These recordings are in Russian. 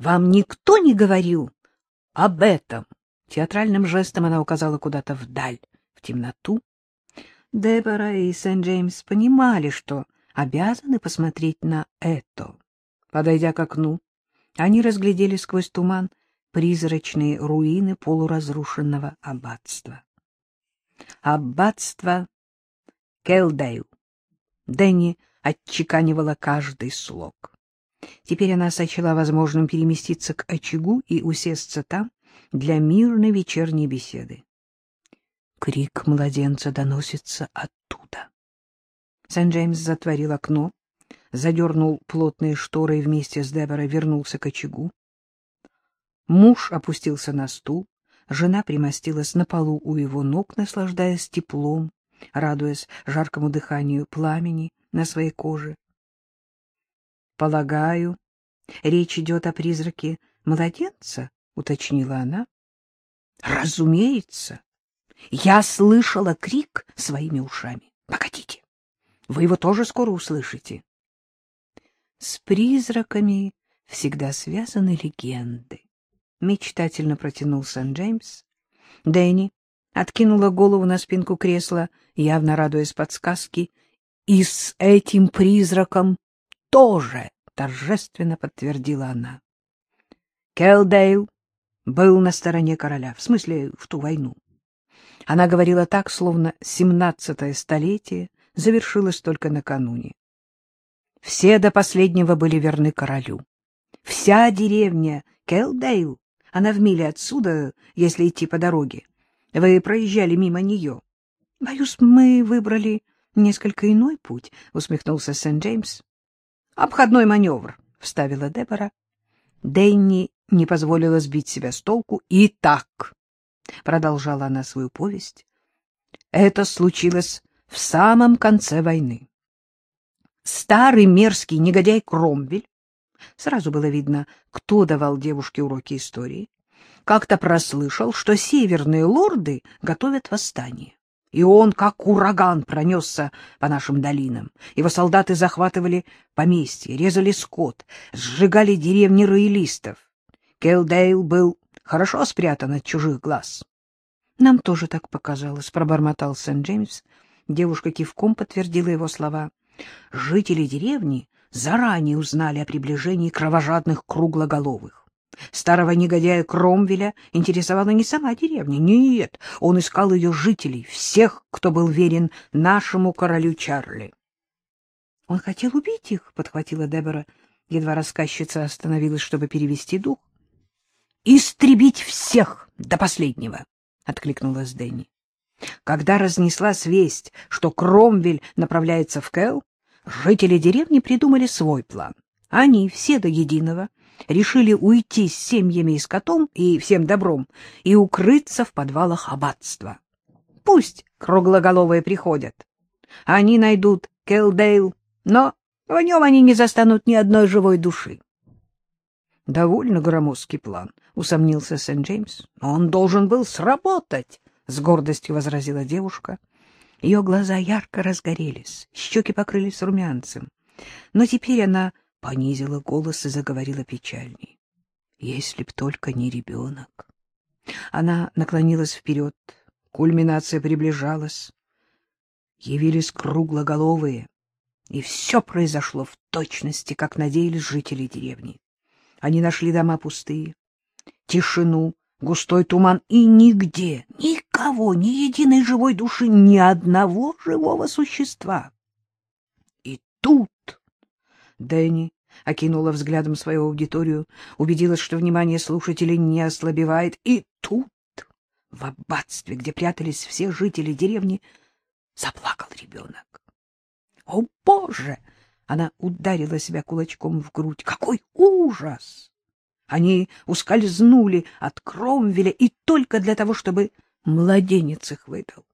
Вам никто не говорил об этом? Театральным жестом она указала куда-то вдаль, в темноту. Дебора и Сент-Джеймс понимали, что обязаны посмотреть на это. Подойдя к окну, они разглядели сквозь туман призрачные руины полуразрушенного аббатства. Аббатство Келдейл. Дэнни отчеканивала каждый слог. Теперь она сочла возможным переместиться к очагу и усесться там для мирной вечерней беседы. Крик младенца доносится оттуда. Сент-Джеймс затворил окно, задернул плотные шторы и вместе с Деборой вернулся к очагу. Муж опустился на стул, жена примостилась на полу у его ног, наслаждаясь теплом, радуясь жаркому дыханию пламени на своей коже. Полагаю, речь идет о призраке младенца, уточнила она. Разумеется. Я слышала крик своими ушами. Погодите. Вы его тоже скоро услышите. С призраками всегда связаны легенды. Мечтательно протянул Сент-Джеймс. Дэнни откинула голову на спинку кресла, явно радуясь подсказке, и с этим призраком тоже, — торжественно подтвердила она. Келдейл был на стороне короля, в смысле, в ту войну. Она говорила так, словно семнадцатое столетие завершилось только накануне. Все до последнего были верны королю. Вся деревня Келдейл, она в миле отсюда, если идти по дороге. Вы проезжали мимо нее. — Боюсь, мы выбрали несколько иной путь, — усмехнулся Сент-Джеймс. — Обходной маневр, — вставила Дебора. Дэнни не позволила сбить себя с толку. — И так, — продолжала она свою повесть, — это случилось в самом конце войны. Старый мерзкий негодяй Кромвель, сразу было видно, кто давал девушке уроки истории, как-то прослышал, что северные лорды готовят восстание. И он, как ураган, пронесся по нашим долинам. Его солдаты захватывали поместья, резали скот, сжигали деревни роялистов. Келдейл был хорошо спрятан от чужих глаз. — Нам тоже так показалось, — пробормотал Сент-Джеймс. Девушка кивком подтвердила его слова. Жители деревни заранее узнали о приближении кровожадных круглоголовых. Старого негодяя Кромвеля интересовала не сама деревня, нет, он искал ее жителей, всех, кто был верен нашему королю Чарли. — Он хотел убить их, — подхватила Дебора, едва рассказчица остановилась, чтобы перевести дух. — Истребить всех до последнего, — откликнулась Дэнни. Когда разнеслась весть, что Кромвель направляется в Кэл, жители деревни придумали свой план. Они все до единого решили уйти с семьями и скотом и всем добром и укрыться в подвалах аббатства. Пусть круглоголовые приходят. Они найдут Келдейл, но в нем они не застанут ни одной живой души. — Довольно громоздкий план, — усомнился Сент-Джеймс. — Он должен был сработать, — с гордостью возразила девушка. Ее глаза ярко разгорелись, щеки покрылись румянцем. Но теперь она понизила голос и заговорила печальней. Если б только не ребенок. Она наклонилась вперед, кульминация приближалась. Явились круглоголовые, и все произошло в точности, как надеялись жители деревни. Они нашли дома пустые, тишину, густой туман, и нигде, никого, ни единой живой души, ни одного живого существа. И тут Дэнни окинула взглядом свою аудиторию, убедилась, что внимание слушателей не ослабевает, и тут, в аббатстве, где прятались все жители деревни, заплакал ребенок. «О, Боже!» — она ударила себя кулачком в грудь. «Какой ужас!» Они ускользнули от Кромвеля и только для того, чтобы младенец их выдал.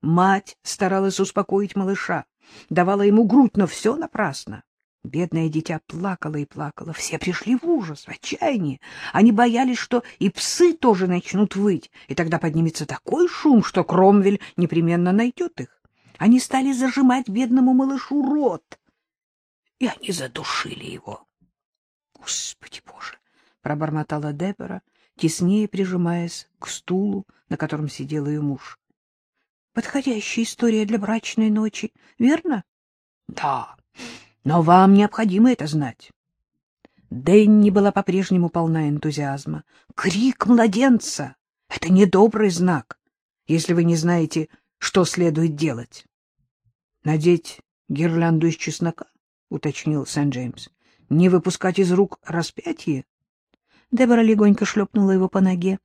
Мать старалась успокоить малыша, давала ему грудь, но все напрасно. Бедное дитя плакало и плакало. Все пришли в ужас, в отчаяние. Они боялись, что и псы тоже начнут выть, и тогда поднимется такой шум, что Кромвель непременно найдет их. Они стали зажимать бедному малышу рот, и они задушили его. Господи Боже! пробормотала Дебора, теснее прижимаясь к стулу, на котором сидел ее муж. — Подходящая история для брачной ночи, верно? — Да, но вам необходимо это знать. Дэнни была по-прежнему полна энтузиазма. Крик младенца — это недобрый знак, если вы не знаете, что следует делать. — Надеть гирлянду из чеснока? — уточнил Сент-Джеймс. — Не выпускать из рук распятие? Дебора легонько шлепнула его по ноге.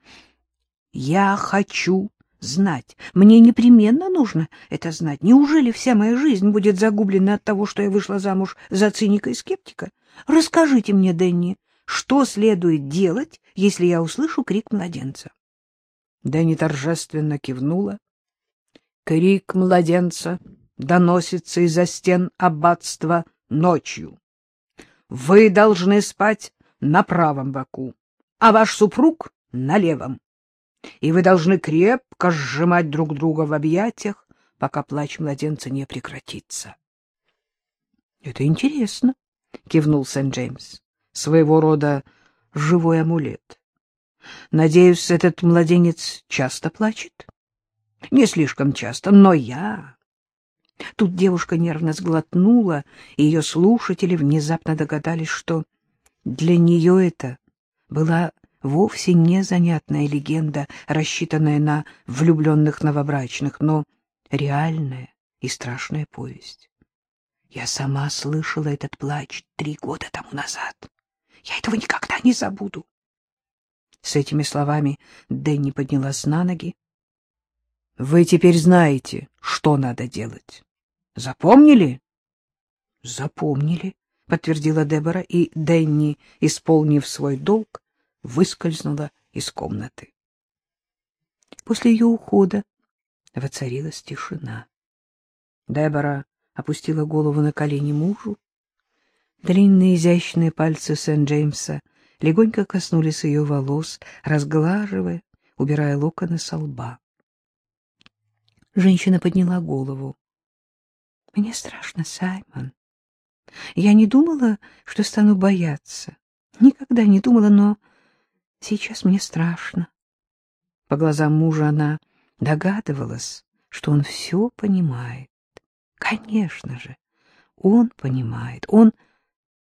— Я хочу знать. Мне непременно нужно это знать. Неужели вся моя жизнь будет загублена от того, что я вышла замуж за циника и скептика? Расскажите мне, Дэнни, что следует делать, если я услышу крик младенца? Дэнни торжественно кивнула. Крик младенца доносится из-за стен аббатства ночью. Вы должны спать на правом боку, а ваш супруг — на левом. И вы должны крепко сжимать друг друга в объятиях, пока плач младенца не прекратится. — Это интересно, — кивнул Сент-Джеймс. — Своего рода живой амулет. Надеюсь, этот младенец часто плачет? — Не слишком часто, но я... Тут девушка нервно сглотнула, и ее слушатели внезапно догадались, что для нее это была вовсе не занятная легенда, рассчитанная на влюбленных новобрачных, но реальная и страшная повесть. Я сама слышала этот плач три года тому назад. Я этого никогда не забуду. С этими словами Дэнни поднялась на ноги. — Вы теперь знаете, что надо делать. Запомнили? — Запомнили, — подтвердила Дебора, и Дэнни, исполнив свой долг, выскользнула из комнаты. После ее ухода воцарилась тишина. Дебора опустила голову на колени мужу. Длинные изящные пальцы Сент-Джеймса легонько коснулись ее волос, разглаживая, убирая локоны со лба. Женщина подняла голову. — Мне страшно, Саймон. Я не думала, что стану бояться. Никогда не думала, но сейчас мне страшно. По глазам мужа она догадывалась, что он все понимает. Конечно же, он понимает, он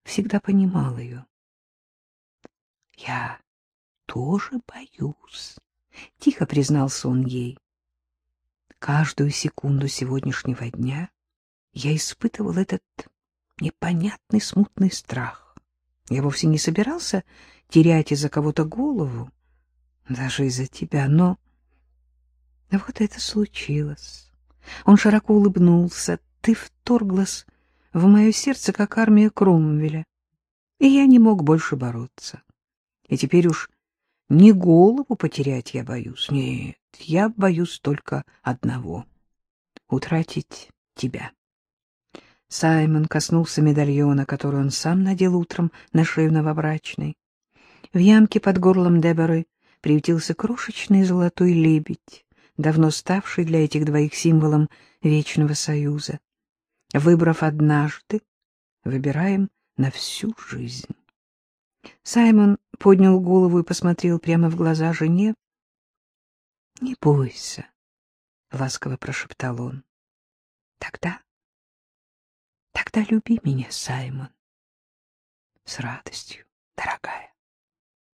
всегда понимал ее. Я тоже боюсь, — тихо признался он ей. Каждую секунду сегодняшнего дня я испытывал этот непонятный смутный страх. Я вовсе не собирался терять из-за кого-то голову, даже из-за тебя, но... Вот это случилось. Он широко улыбнулся. Ты вторглась в мое сердце, как армия Кромвеля, и я не мог больше бороться. И теперь уж не голову потерять я боюсь. Нет, я боюсь только одного — утратить тебя. Саймон коснулся медальона, который он сам надел утром на шею новобрачной. В ямке под горлом Деборы приютился крошечный золотой лебедь, давно ставший для этих двоих символом вечного союза. Выбрав однажды, выбираем на всю жизнь. Саймон поднял голову и посмотрел прямо в глаза жене. — Не бойся, — ласково прошептал он. — Тогда, тогда люби меня, Саймон. С радостью, дорогая.